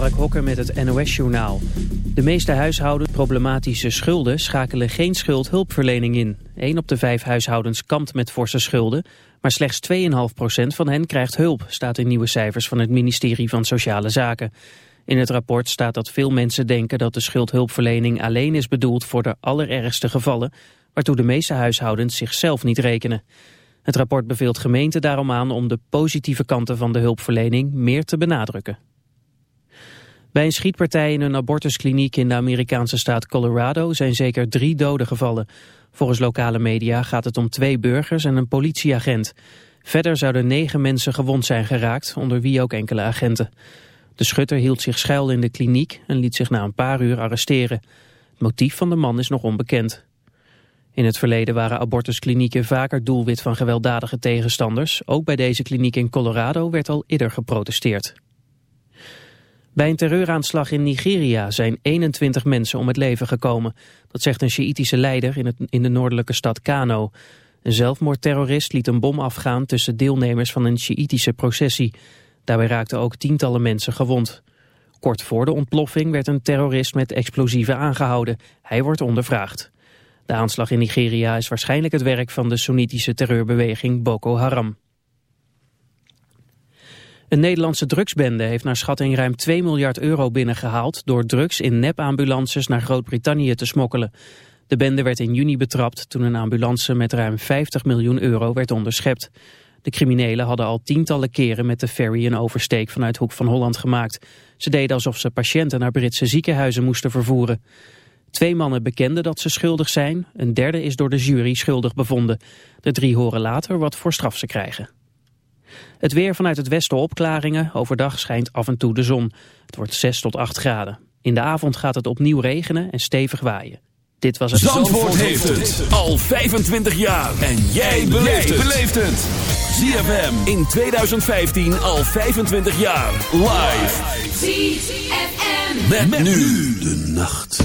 Mark Hokker met het NOS-journaal. De meeste huishoudens problematische schulden schakelen geen schuldhulpverlening in. 1 op de vijf huishoudens kampt met forse schulden, maar slechts 2,5% van hen krijgt hulp, staat in nieuwe cijfers van het ministerie van Sociale Zaken. In het rapport staat dat veel mensen denken dat de schuldhulpverlening alleen is bedoeld voor de allerergste gevallen, waartoe de meeste huishoudens zichzelf niet rekenen. Het rapport beveelt gemeenten daarom aan om de positieve kanten van de hulpverlening meer te benadrukken. Bij een schietpartij in een abortuskliniek in de Amerikaanse staat Colorado zijn zeker drie doden gevallen. Volgens lokale media gaat het om twee burgers en een politieagent. Verder zouden negen mensen gewond zijn geraakt, onder wie ook enkele agenten. De schutter hield zich schuil in de kliniek en liet zich na een paar uur arresteren. Het motief van de man is nog onbekend. In het verleden waren abortusklinieken vaker doelwit van gewelddadige tegenstanders. Ook bij deze kliniek in Colorado werd al eerder geprotesteerd. Bij een terreuraanslag in Nigeria zijn 21 mensen om het leven gekomen. Dat zegt een Sjiïtische leider in, het, in de noordelijke stad Kano. Een zelfmoordterrorist liet een bom afgaan tussen deelnemers van een Sjiïtische processie. Daarbij raakten ook tientallen mensen gewond. Kort voor de ontploffing werd een terrorist met explosieven aangehouden. Hij wordt ondervraagd. De aanslag in Nigeria is waarschijnlijk het werk van de Soenitische terreurbeweging Boko Haram. Een Nederlandse drugsbende heeft naar schatting ruim 2 miljard euro binnengehaald... door drugs in nepambulances naar Groot-Brittannië te smokkelen. De bende werd in juni betrapt toen een ambulance met ruim 50 miljoen euro werd onderschept. De criminelen hadden al tientallen keren met de ferry een oversteek vanuit Hoek van Holland gemaakt. Ze deden alsof ze patiënten naar Britse ziekenhuizen moesten vervoeren. Twee mannen bekenden dat ze schuldig zijn. Een derde is door de jury schuldig bevonden. De drie horen later wat voor straf ze krijgen. Het weer vanuit het westen opklaringen. Overdag schijnt af en toe de zon. Het wordt 6 tot 8 graden. In de avond gaat het opnieuw regenen en stevig waaien. Dit was het... Zandvoort, heeft het al 25 jaar. En jij beleeft het. ZFM in 2015 al 25 jaar. Live. ZFM. met nu de nacht.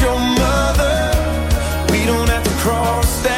your mother. We don't have to cross that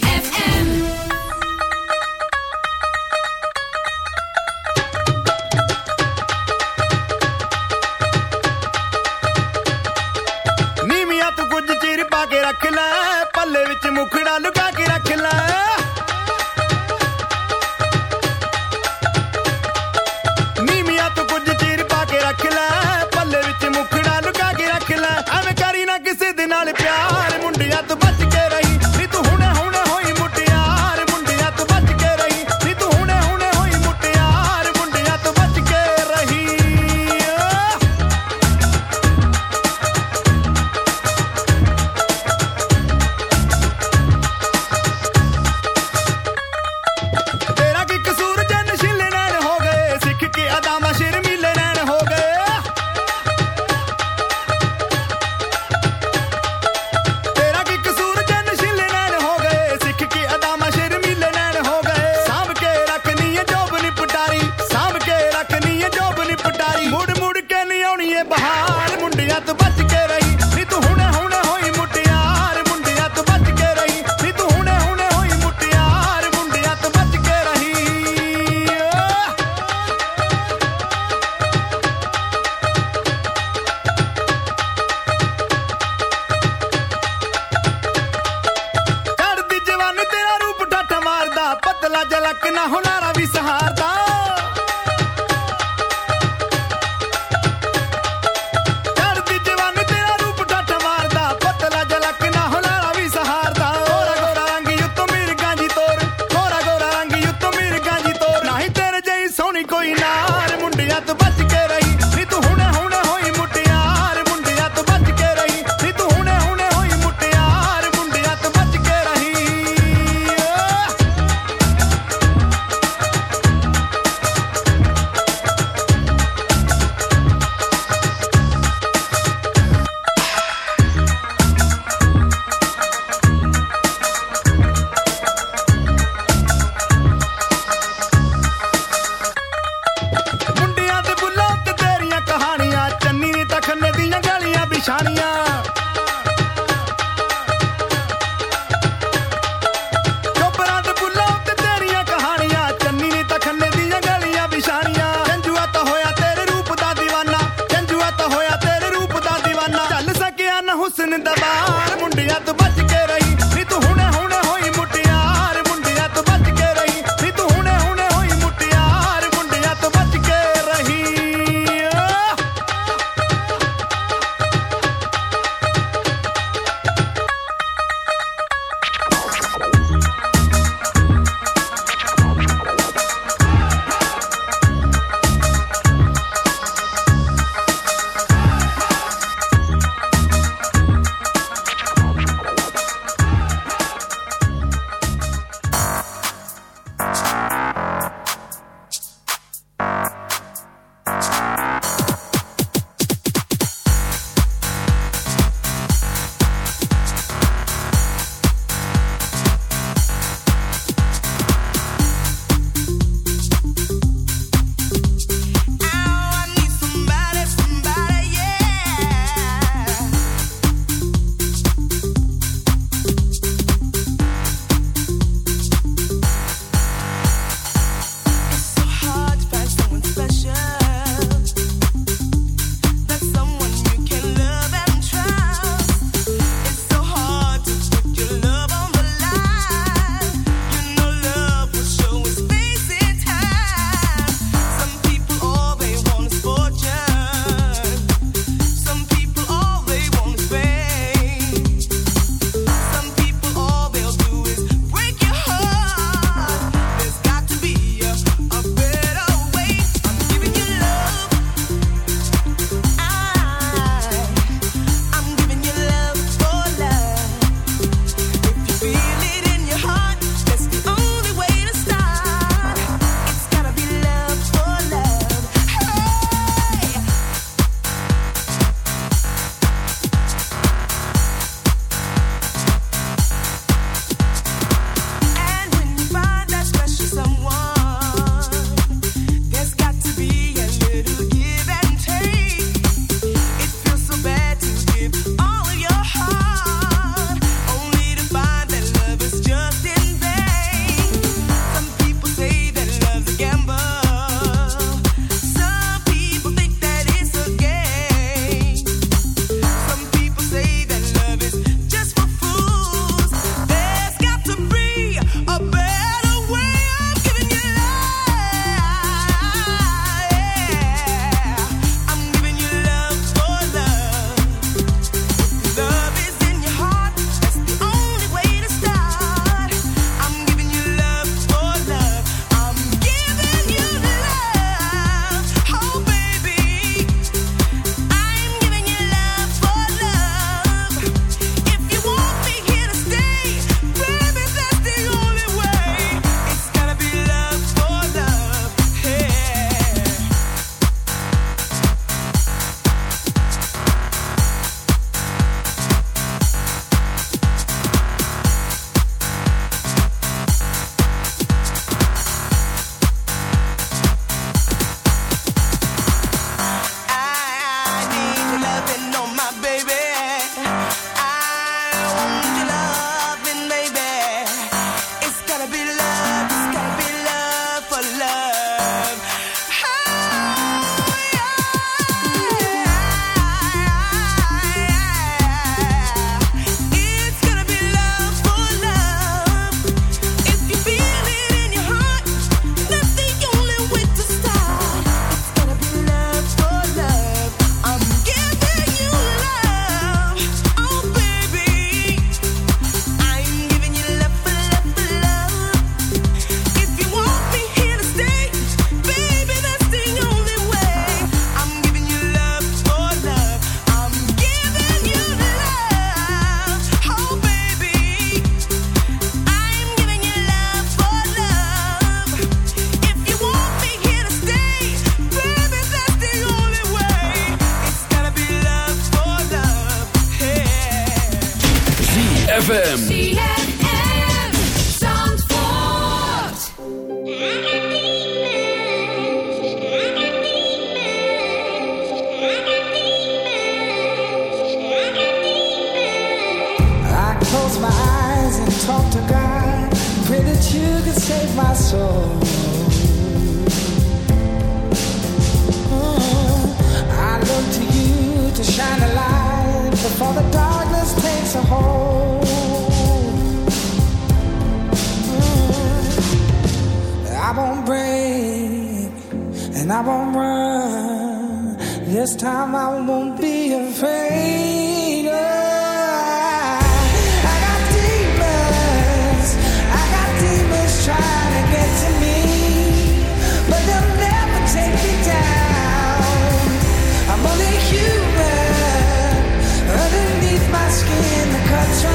I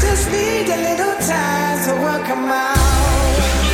just need a little time to work them out.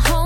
home.